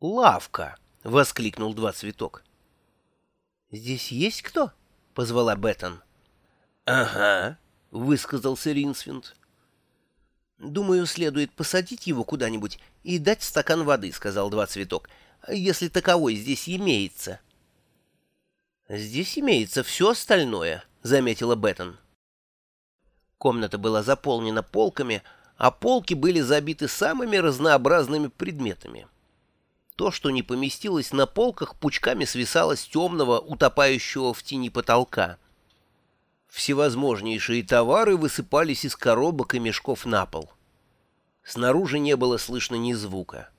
«Лавка!» — воскликнул Два Цветок. «Здесь есть кто?» — позвала Беттон. «Ага», — высказался Ринсвинд. «Думаю, следует посадить его куда-нибудь и дать стакан воды», — сказал Два Цветок, — «если таковой здесь имеется». «Здесь имеется все остальное», — заметила Беттон. Комната была заполнена полками, а полки были забиты самыми разнообразными предметами. То, что не поместилось на полках, пучками свисало с темного, утопающего в тени потолка. Всевозможнейшие товары высыпались из коробок и мешков на пол. Снаружи не было слышно ни звука.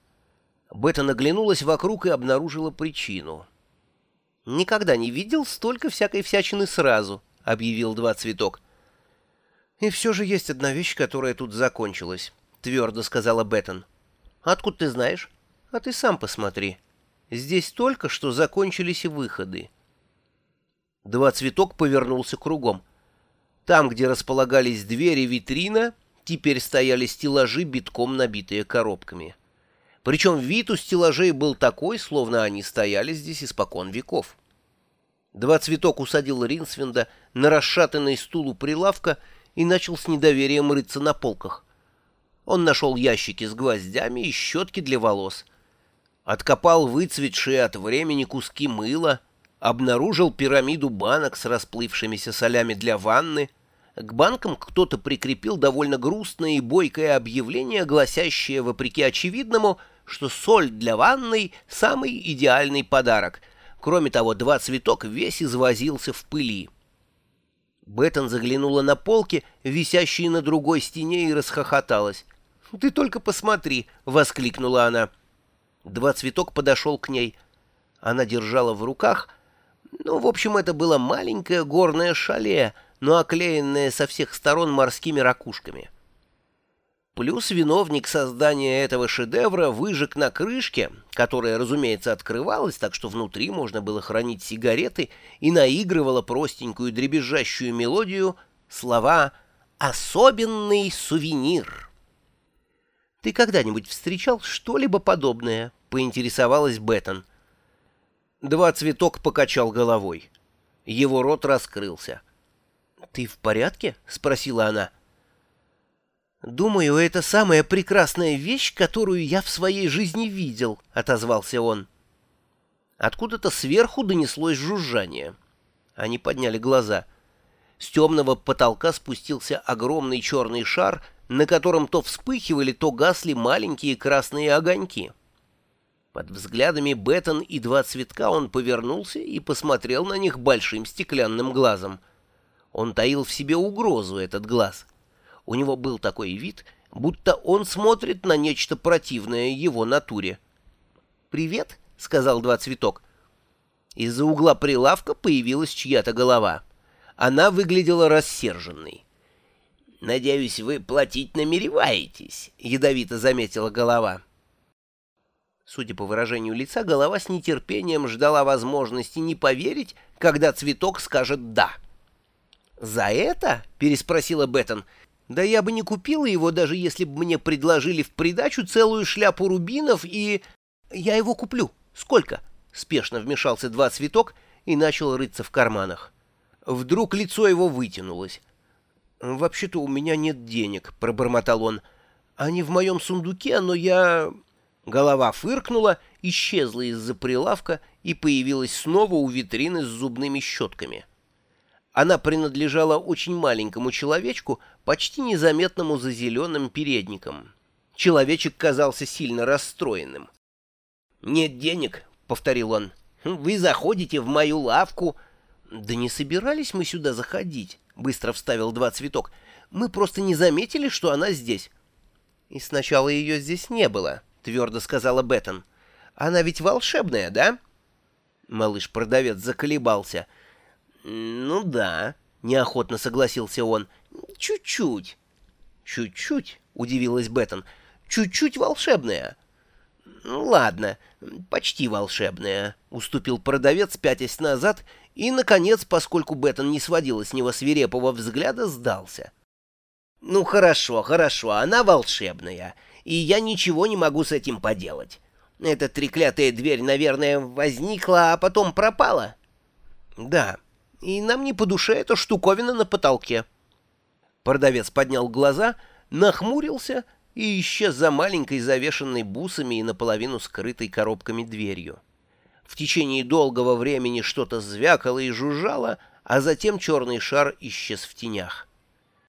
Бета наглянулась вокруг и обнаружила причину. «Никогда не видел столько всякой всячины сразу», — объявил Два Цветок. «И все же есть одна вещь, которая тут закончилась», — твердо сказала Беттон. «Откуда ты знаешь?» А ты сам посмотри. Здесь только что закончились выходы. Два цветок повернулся кругом. Там, где располагались двери витрина, теперь стояли стеллажи, битком набитые коробками. Причем вид у стеллажей был такой, словно они стояли здесь испокон веков. Два цветок усадил Ринсвинда на расшатанный стул у прилавка и начал с недоверием рыться на полках. Он нашел ящики с гвоздями и щетки для волос — откопал выцветшие от времени куски мыла, обнаружил пирамиду банок с расплывшимися солями для ванны. К банкам кто-то прикрепил довольно грустное и бойкое объявление, гласящее, вопреки очевидному, что соль для ванной — самый идеальный подарок. Кроме того, два цветок весь извозился в пыли. Беттон заглянула на полки, висящие на другой стене, и расхохоталась. «Ты только посмотри!» — воскликнула она. Два цветок подошел к ней. Она держала в руках... Ну, в общем, это было маленькое горное шале, но оклеенное со всех сторон морскими ракушками. Плюс виновник создания этого шедевра выжег на крышке, которая, разумеется, открывалась, так что внутри можно было хранить сигареты, и наигрывала простенькую дребезжащую мелодию слова «Особенный сувенир». «Ты когда-нибудь встречал что-либо подобное?» — поинтересовалась Беттон. Два цветок покачал головой. Его рот раскрылся. «Ты в порядке?» — спросила она. «Думаю, это самая прекрасная вещь, которую я в своей жизни видел», — отозвался он. Откуда-то сверху донеслось жужжание. Они подняли глаза. С темного потолка спустился огромный черный шар — на котором то вспыхивали, то гасли маленькие красные огоньки. Под взглядами Беттон и два цветка он повернулся и посмотрел на них большим стеклянным глазом. Он таил в себе угрозу, этот глаз. У него был такой вид, будто он смотрит на нечто противное его натуре. «Привет», — сказал два цветок. Из-за угла прилавка появилась чья-то голова. Она выглядела рассерженной. «Надеюсь, вы платить намереваетесь», — ядовито заметила голова. Судя по выражению лица, голова с нетерпением ждала возможности не поверить, когда цветок скажет «да». «За это?» — переспросила Беттон. «Да я бы не купила его, даже если бы мне предложили в придачу целую шляпу рубинов и...» «Я его куплю. Сколько?» — спешно вмешался два цветок и начал рыться в карманах. Вдруг лицо его вытянулось. «Вообще-то у меня нет денег», — пробормотал он. «Они в моем сундуке, но я...» Голова фыркнула, исчезла из-за прилавка и появилась снова у витрины с зубными щетками. Она принадлежала очень маленькому человечку, почти незаметному за зеленым передником. Человечек казался сильно расстроенным. «Нет денег», — повторил он. «Вы заходите в мою лавку». «Да не собирались мы сюда заходить». — быстро вставил два цветок. «Мы просто не заметили, что она здесь». «И сначала ее здесь не было», — твердо сказала Беттон. «Она ведь волшебная, да?» Малыш-продавец заколебался. «Ну да», — неохотно согласился он. «Чуть-чуть». «Чуть-чуть?» — удивилась Беттон. «Чуть-чуть волшебная». «Ну ладно, почти волшебная», — уступил продавец, пятясь назад и, наконец, поскольку Беттон не сводила с него свирепого взгляда, сдался. «Ну хорошо, хорошо, она волшебная, и я ничего не могу с этим поделать. Эта треклятая дверь, наверное, возникла, а потом пропала. Да, и нам не по душе эта штуковина на потолке. Продавец поднял глаза, нахмурился и исчез за маленькой завешенной бусами и наполовину скрытой коробками дверью. В течение долгого времени что-то звякало и жужжало, а затем черный шар исчез в тенях.